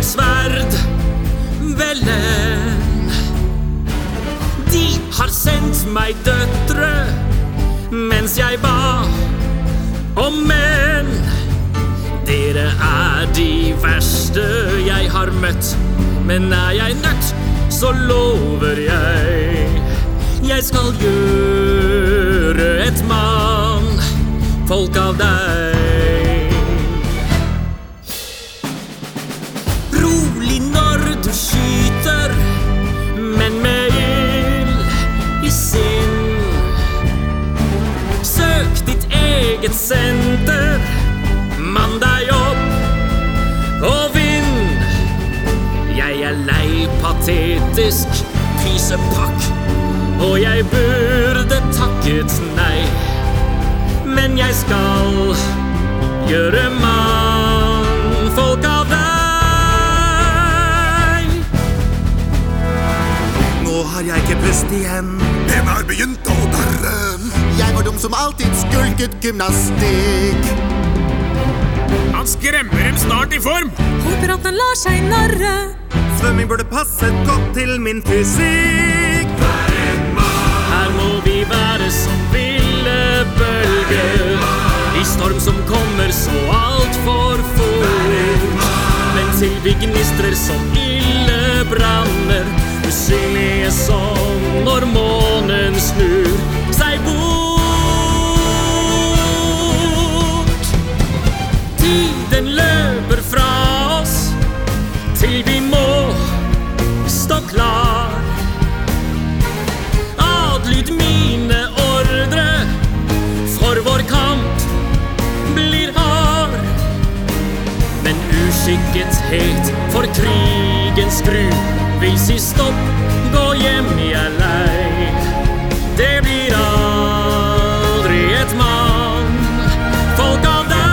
dyrebart sverd, velen De har sendt meg døtre mens jeg ba om menn. Dere er de verste jeg har møtt, men er jeg nødt, så lover jeg jeg skal gjøre et mann folk av deg. Du skyter, men med ild i sinn. Søk ditt eget senter, mann deg opp og vinn. Jeg er lei patetisk pysepakk, og jeg burde takket nei. Men jeg skal gjøre mannfolk har jeg ikke pust igjen. Det har begynt å darre. Jeg var dum som alltid skulket gymnastikk. Han skremmer dem snart i form. Håper at han lar seg narre. Svømming burde passet godt til min fysikk. Her må vi være som ville bølger I storm som kommer så altfor fort Men til vi gnistrer som ille Men uskikkethet for krigens gru vil si stopp, gå hjem, jeg er lei. Det blir aldri et mann, folk av deg.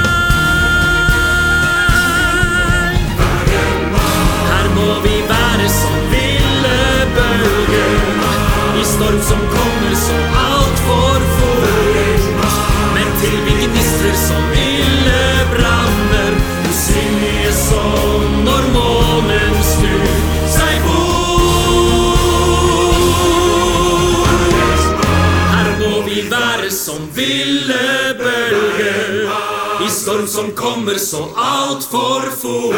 Her må vi være som ville bølger i storm som kommer som ville bølger i storm som kommer så altfor fort.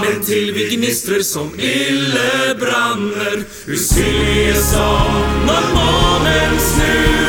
Men til vi gnistrer som ille branner, usynlige som når månen snur.